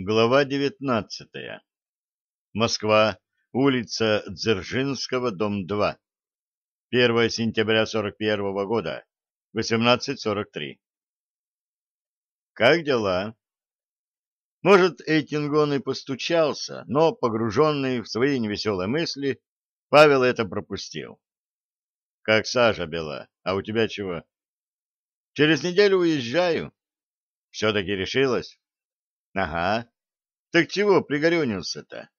Глава девятнадцатая. Москва. Улица Дзержинского, дом 2. 1 сентября 41 года. 18.43. Как дела? Может, Эйтингон и постучался, но, погруженный в свои невеселые мысли, Павел это пропустил. Как Саша бела, а у тебя чего? Через неделю уезжаю. Все-таки решилась? Ага. Так чего пригорюнился-то?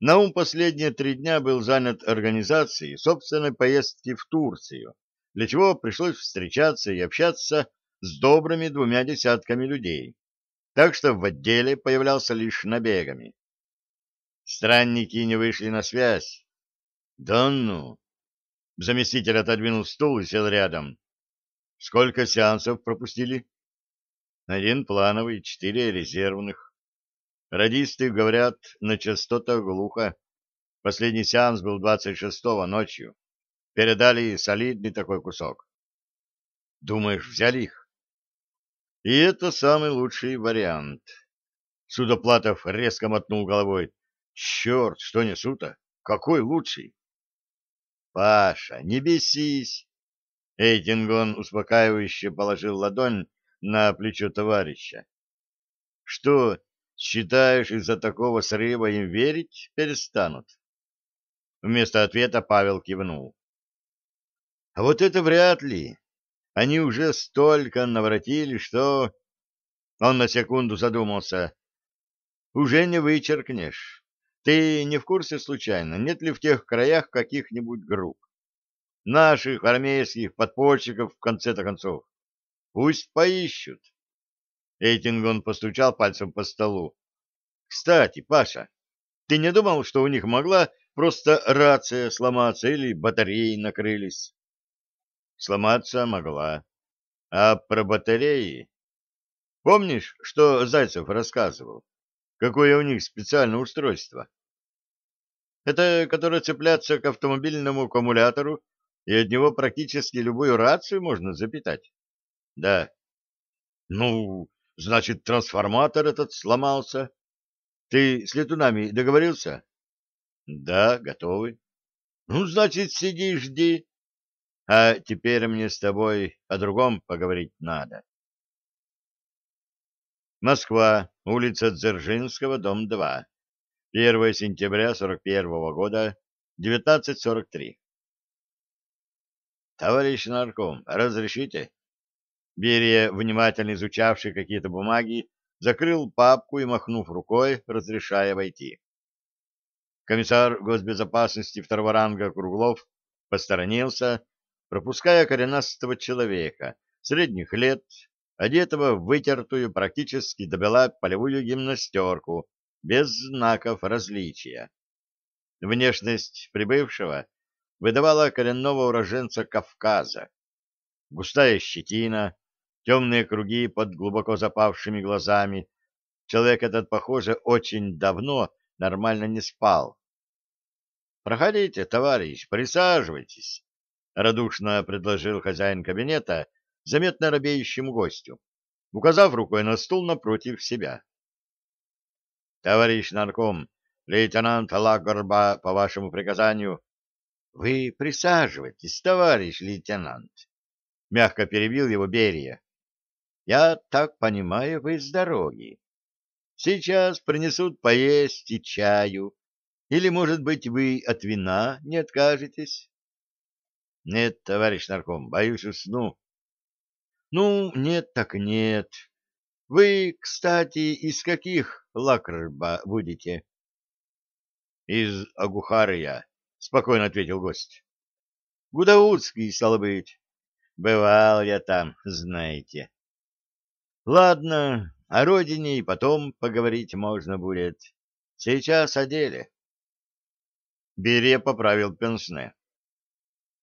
Наум последние три дня был занят организацией собственной поездки в Турцию, для чего пришлось встречаться и общаться с добрыми двумя десятками людей, так что в отделе появлялся лишь набегами. Странники не вышли на связь. Да ну! Заместитель отодвинул стул и сел рядом. Сколько сеансов пропустили? Один плановый, четыре резервных. Радисты говорят, на частотах глухо. Последний сеанс был 26-го ночью. Передали солидный такой кусок. Думаешь, взяли их? И это самый лучший вариант. Судоплатов резко мотнул головой. Черт, что несу-то? Какой лучший? Паша, не бесись. Эйтингон успокаивающе положил ладонь на плечо товарища. Что, считаешь, из-за такого срыва им верить перестанут? Вместо ответа Павел кивнул. А вот это вряд ли. Они уже столько наворотили, что... Он на секунду задумался. Уже не вычеркнешь. Ты не в курсе случайно, нет ли в тех краях каких-нибудь групп? Наших армейских подпольщиков в конце-то концов. Пусть поищут. Эйтингон постучал пальцем по столу. Кстати, Паша, ты не думал, что у них могла просто рация сломаться или батареи накрылись? Сломаться могла. А про батареи... Помнишь, что Зайцев рассказывал? Какое у них специальное устройство? Это которое цепляется к автомобильному аккумулятору, и от него практически любую рацию можно запитать. Да. Ну, значит, трансформатор этот сломался. Ты с летунами договорился? Да, готовы. Ну, значит, сиди и жди. А теперь мне с тобой о другом поговорить надо. Москва, улица Дзержинского, дом 2. 1 сентября 41 года, 19.43. Товарищ нарком, разрешите? Берия, внимательно изучавший какие-то бумаги, закрыл папку и, махнув рукой, разрешая войти. Комиссар госбезопасности второго ранга Круглов посторонился, пропуская коренастого человека, средних лет, одетого в вытертую практически добела полевую гимнастерку, без знаков различия. Внешность прибывшего выдавала коренного уроженца Кавказа. Густая щетина, темные круги под глубоко запавшими глазами. Человек этот, похоже, очень давно нормально не спал. «Проходите, товарищ, присаживайтесь», — радушно предложил хозяин кабинета заметно робеющему гостю, указав рукой на стул напротив себя. «Товарищ нарком, лейтенант Лагорба, по вашему приказанию...» «Вы присаживайтесь, товарищ лейтенант», — мягко перебил его Берия. Я так понимаю, вы с дороги. Сейчас принесут поесть и чаю. Или, может быть, вы от вина не откажетесь? Нет, товарищ нарком, боюсь усну. Ну, нет так нет. Вы, кстати, из каких лакрба будете? Из Агухария, спокойно ответил гость. Гудаутский, стало быть. Бывал я там, знаете. Ладно, о родине и потом поговорить можно будет. Сейчас о деле. Бере поправил пенсне.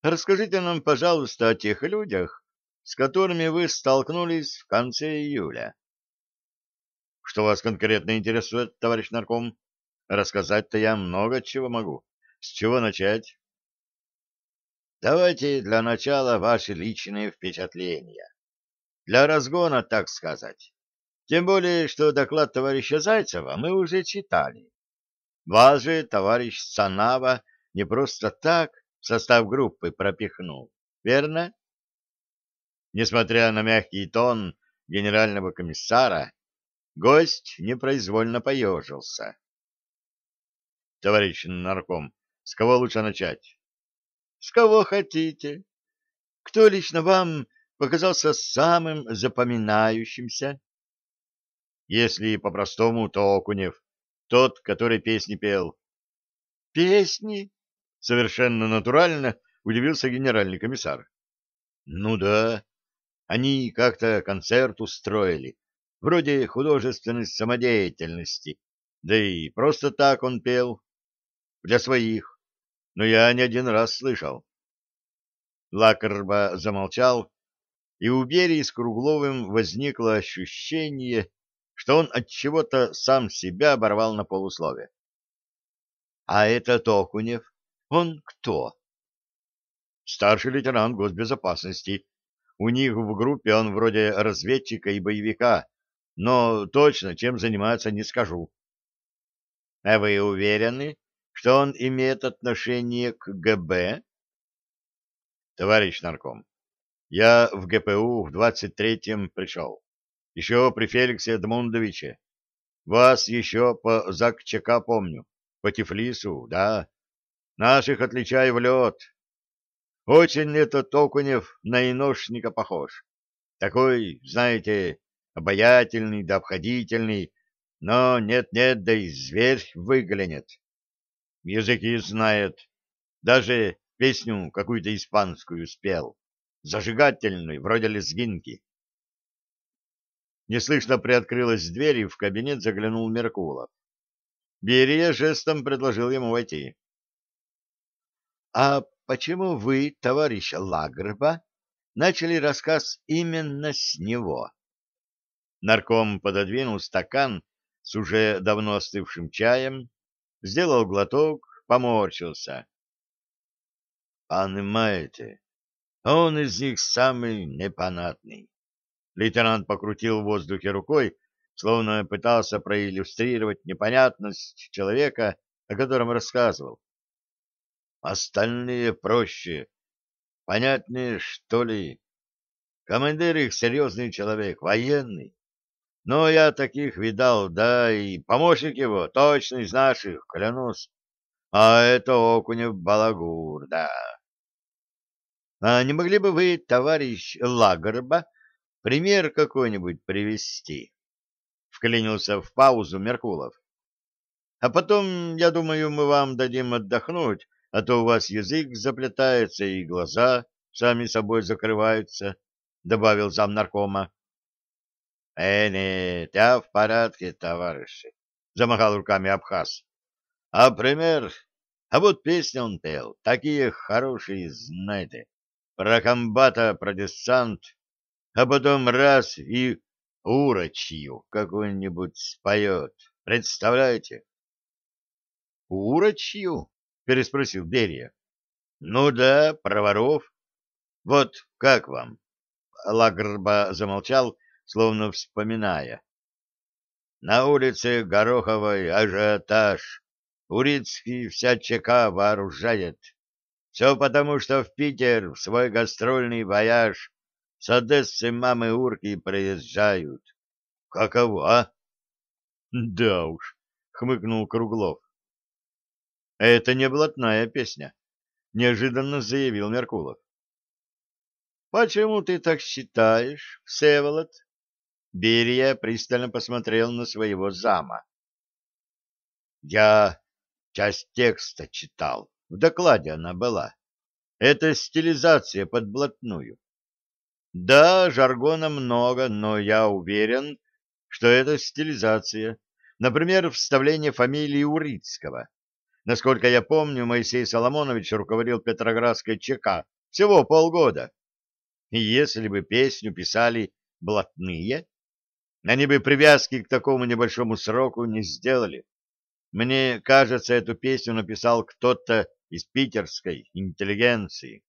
Расскажите нам, пожалуйста, о тех людях, с которыми вы столкнулись в конце июля. Что вас конкретно интересует, товарищ нарком? Рассказать-то я много чего могу. С чего начать? Давайте для начала ваши личные впечатления. Для разгона, так сказать. Тем более, что доклад товарища Зайцева мы уже читали. Вас же товарищ Санава не просто так в состав группы пропихнул, верно? Несмотря на мягкий тон генерального комиссара, гость непроизвольно поежился. — Товарищ нарком, с кого лучше начать? — С кого хотите. Кто лично вам показался самым запоминающимся? Если по-простому, то Окунев, тот, который песни пел. — Песни? — совершенно натурально удивился генеральный комиссар. — Ну да, они как-то концерт устроили, вроде художественной самодеятельности, да и просто так он пел, для своих, но я не один раз слышал. Лакарба замолчал, и у Берии с Кругловым возникло ощущение, что он от чего-то сам себя оборвал на полуслове. — А этот Окунев, он кто? — Старший лейтенант госбезопасности, у них в группе он вроде разведчика и боевика, но точно чем занимается не скажу. — А вы уверены, что он имеет отношение к ГБ? — Товарищ нарком, я в ГПУ в 23-м пришел. Еще при Феликсе Эдмундовиче. Вас еще по ЗАГЧК помню. По Тифлису, да. Наших отличаю в лед. Очень этот Окунев на иношника похож. Такой, знаете, обаятельный да обходительный, но нет-нет, да и зверь выглянет. Языки знает, даже песню какую-то испанскую спел, зажигательную, вроде лезгинки. Неслышно приоткрылась дверь, и в кабинет заглянул Меркулов. Берия жестом предложил ему войти. — А почему вы, товарищ Лагрба, начали рассказ именно с него? Нарком пододвинул стакан с уже давно остывшим чаем, сделал глоток, поморщился. — Понимаете, он из них самый непонятный. Лейтенант покрутил в воздухе рукой, словно пытался проиллюстрировать непонятность человека, о котором рассказывал. Остальные проще. Понятнее, что ли? Командир их серьезный человек, военный. Но я таких видал, да, и помощник его, точно из наших, клянусь. А это Окунев Балагур, да. А не могли бы вы, товарищ Лагорба, пример какой-нибудь привести? Вклинился в паузу Меркулов. А потом, я думаю, мы вам дадим отдохнуть, а то у вас язык заплетается и глаза сами собой закрываются, — добавил зам наркома. — Э, нет, я в порядке, товарищи, — замахал руками Абхаз. — А пример? А вот песни он пел, такие хорошие, знаете, про комбата, про десант, а потом раз и урочью какую-нибудь споет. Представляете? — Урочью? переспросил Берия. Ну да, про воров. Вот как вам? Лагрба замолчал, словно вспоминая. На улице Гороховой ажиотаж. Урицкий вся ЧК вооружает. Все потому, что в Питер в свой гастрольный вояж с Одессы мамы урки приезжают. Каково, Да уж, хмыкнул Круглов. Это не блатная песня, неожиданно заявил Меркулов. Почему ты так считаешь, Всеволод? Берия пристально посмотрел на своего зама. Я часть текста читал, в докладе она была. Это стилизация под блатную. Да, жаргона много, но я уверен, что это стилизация. Например, вставление фамилии Урицкого. Насколько я помню, Моисей Соломонович руководил Петроградской ЧК всего полгода. И если бы песню писали блатные, они бы привязки к такому небольшому сроку не сделали. Мне кажется, эту песню написал кто-то из питерской интеллигенции.